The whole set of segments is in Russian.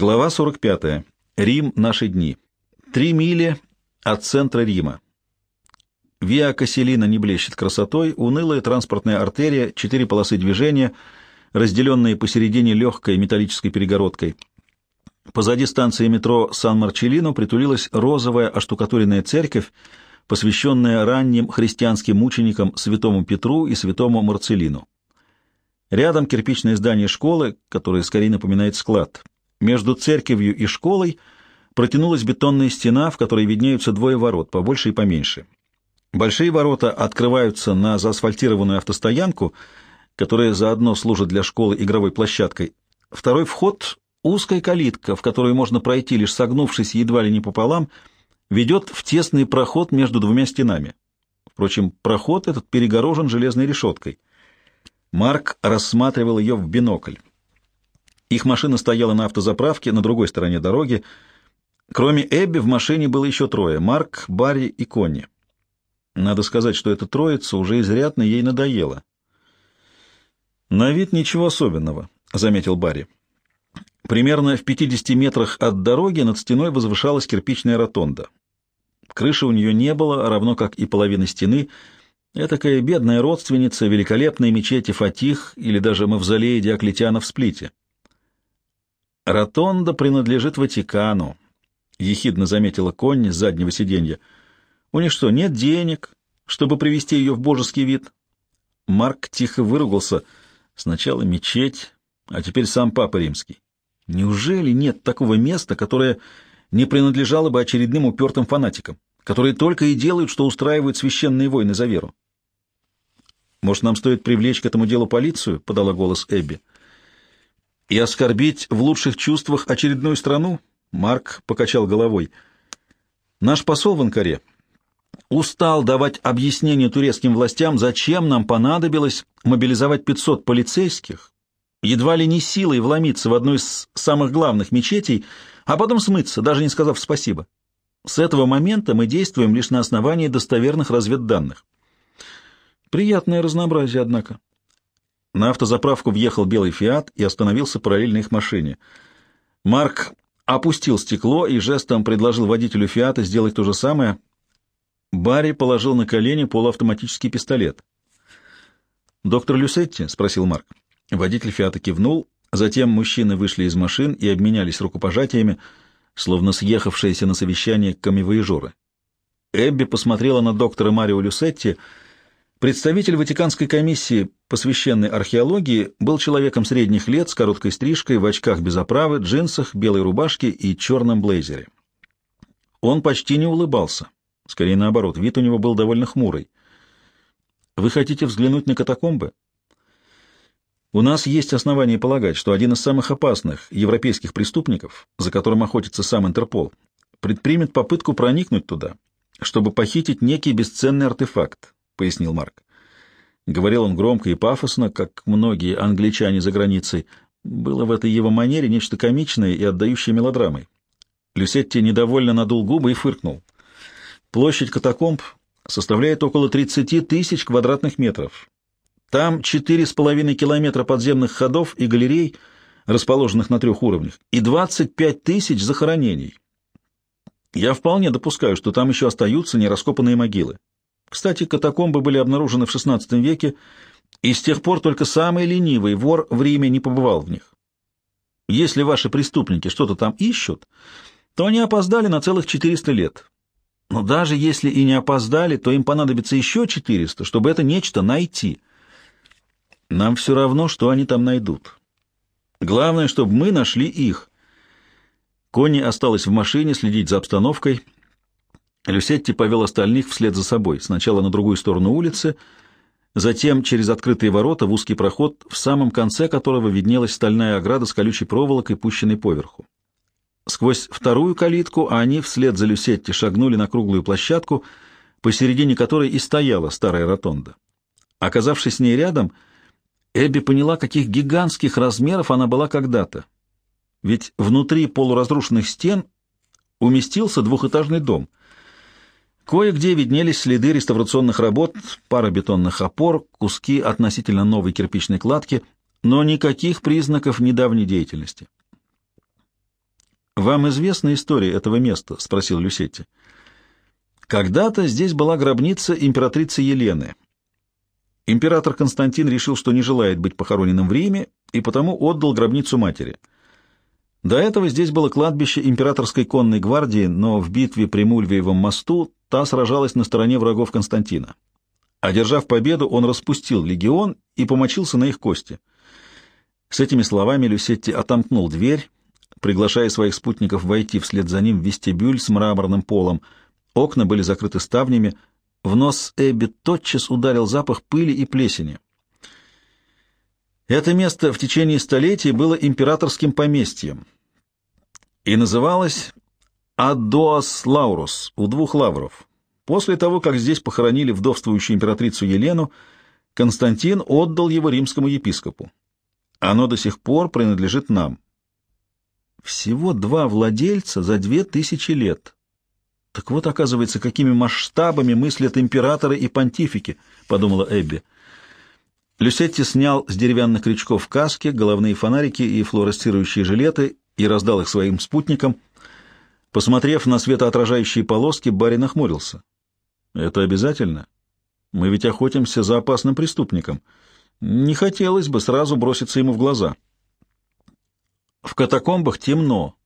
Глава 45. Рим. Наши дни. Три мили от центра Рима. Виа Касселина не блещет красотой, унылая транспортная артерия, четыре полосы движения, разделенные посередине легкой металлической перегородкой. Позади станции метро Сан-Марчеллино притулилась розовая оштукатуренная церковь, посвященная ранним христианским мученикам святому Петру и святому Марцелину. Рядом кирпичное здание школы, которое скорее напоминает склад. Между церковью и школой протянулась бетонная стена, в которой виднеются двое ворот, побольше и поменьше. Большие ворота открываются на заасфальтированную автостоянку, которая заодно служит для школы игровой площадкой. Второй вход — узкая калитка, в которую можно пройти, лишь согнувшись едва ли не пополам, ведет в тесный проход между двумя стенами. Впрочем, проход этот перегорожен железной решеткой. Марк рассматривал ее в бинокль. Их машина стояла на автозаправке на другой стороне дороги. Кроме Эбби в машине было еще трое — Марк, Барри и Конни. Надо сказать, что эта троица уже изрядно ей надоела. «На вид ничего особенного», — заметил Барри. Примерно в 50 метрах от дороги над стеной возвышалась кирпичная ротонда. Крыши у нее не было, равно как и половины стены. Этакая бедная родственница великолепной мечети Фатих или даже мавзолея Диоклетиана в Сплите. «Ротонда принадлежит Ватикану», — ехидно заметила Конни с заднего сиденья. «У них что, нет денег, чтобы привести ее в божеский вид?» Марк тихо выругался. Сначала мечеть, а теперь сам Папа Римский. Неужели нет такого места, которое не принадлежало бы очередным упертым фанатикам, которые только и делают, что устраивают священные войны за веру? «Может, нам стоит привлечь к этому делу полицию?» — подала голос Эбби и оскорбить в лучших чувствах очередную страну? Марк покачал головой. Наш посол в Анкаре устал давать объяснение турецким властям, зачем нам понадобилось мобилизовать 500 полицейских, едва ли не силой вломиться в одну из самых главных мечетей, а потом смыться, даже не сказав спасибо. С этого момента мы действуем лишь на основании достоверных разведданных. Приятное разнообразие, однако. На автозаправку въехал белый «Фиат» и остановился параллельно их машине. Марк опустил стекло и жестом предложил водителю «Фиата» сделать то же самое. Барри положил на колени полуавтоматический пистолет. «Доктор Люсетти?» — спросил Марк. Водитель «Фиата» кивнул, затем мужчины вышли из машин и обменялись рукопожатиями, словно съехавшиеся на совещание камевоежоры. Эбби посмотрела на доктора Марио Люсетти — Представитель Ватиканской комиссии, посвященной археологии, был человеком средних лет с короткой стрижкой, в очках без оправы, джинсах, белой рубашке и черном блейзере. Он почти не улыбался. Скорее наоборот, вид у него был довольно хмурый. «Вы хотите взглянуть на катакомбы?» У нас есть основания полагать, что один из самых опасных европейских преступников, за которым охотится сам Интерпол, предпримет попытку проникнуть туда, чтобы похитить некий бесценный артефакт, пояснил Марк. Говорил он громко и пафосно, как многие англичане за границей. Было в этой его манере нечто комичное и отдающее мелодрамой. Люсетти недовольно надул губы и фыркнул. Площадь катакомб составляет около 30 тысяч квадратных метров. Там четыре с половиной километра подземных ходов и галерей, расположенных на трех уровнях, и 25 тысяч захоронений. Я вполне допускаю, что там еще остаются нераскопанные могилы. Кстати, катакомбы были обнаружены в XVI веке, и с тех пор только самый ленивый вор в Риме не побывал в них. Если ваши преступники что-то там ищут, то они опоздали на целых 400 лет. Но даже если и не опоздали, то им понадобится еще 400, чтобы это нечто найти. Нам все равно, что они там найдут. Главное, чтобы мы нашли их. Конни осталась в машине следить за обстановкой — Люсетти повел остальных вслед за собой, сначала на другую сторону улицы, затем через открытые ворота в узкий проход, в самом конце которого виднелась стальная ограда с колючей проволокой, пущенной поверху. Сквозь вторую калитку они вслед за Люсетти шагнули на круглую площадку, посередине которой и стояла старая ротонда. Оказавшись с ней рядом, Эбби поняла, каких гигантских размеров она была когда-то. Ведь внутри полуразрушенных стен уместился двухэтажный дом — Кое-где виднелись следы реставрационных работ, пара бетонных опор, куски относительно новой кирпичной кладки, но никаких признаков недавней деятельности. «Вам известна история этого места?» — спросил Люсетти. «Когда-то здесь была гробница императрицы Елены. Император Константин решил, что не желает быть похороненным в Риме, и потому отдал гробницу матери. До этого здесь было кладбище императорской конной гвардии, но в битве при Мульвиевом мосту та сражалась на стороне врагов Константина. Одержав победу, он распустил легион и помочился на их кости. С этими словами Люсетти отомкнул дверь, приглашая своих спутников войти вслед за ним в вестибюль с мраморным полом. Окна были закрыты ставнями, в нос Эбби тотчас ударил запах пыли и плесени. Это место в течение столетий было императорским поместьем и называлось Адоас Лаурус, у двух лавров. После того, как здесь похоронили вдовствующую императрицу Елену, Константин отдал его римскому епископу. Оно до сих пор принадлежит нам. Всего два владельца за две тысячи лет. Так вот, оказывается, какими масштабами мыслят императоры и понтифики, — подумала Эбби. Люсетти снял с деревянных крючков каски, головные фонарики и флуоресцирующие жилеты и раздал их своим спутникам. Посмотрев на светоотражающие полоски, барин охмурился. «Это обязательно? Мы ведь охотимся за опасным преступником. Не хотелось бы сразу броситься ему в глаза». «В катакомбах темно.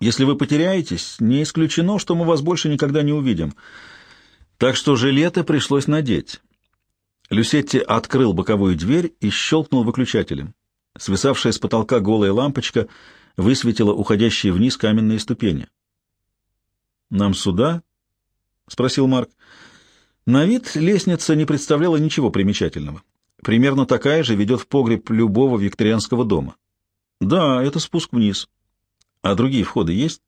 Если вы потеряетесь, не исключено, что мы вас больше никогда не увидим. Так что жилеты пришлось надеть». Люсетти открыл боковую дверь и щелкнул выключателем. Свисавшая с потолка голая лампочка высветила уходящие вниз каменные ступени. «Нам сюда?» — спросил Марк. На вид лестница не представляла ничего примечательного. Примерно такая же ведет в погреб любого викторианского дома. Да, это спуск вниз. А другие входы есть?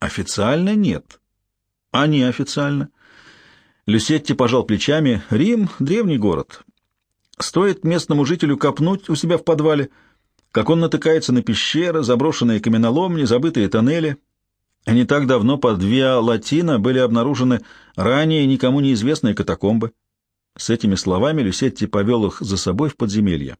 Официально нет. А неофициально? Люсетти пожал плечами. Рим — древний город. Стоит местному жителю копнуть у себя в подвале, как он натыкается на пещеры, заброшенные каменоломни, забытые тоннели. Не так давно под Виа Латина были обнаружены ранее никому неизвестные катакомбы. С этими словами Люсетти повел их за собой в подземелье.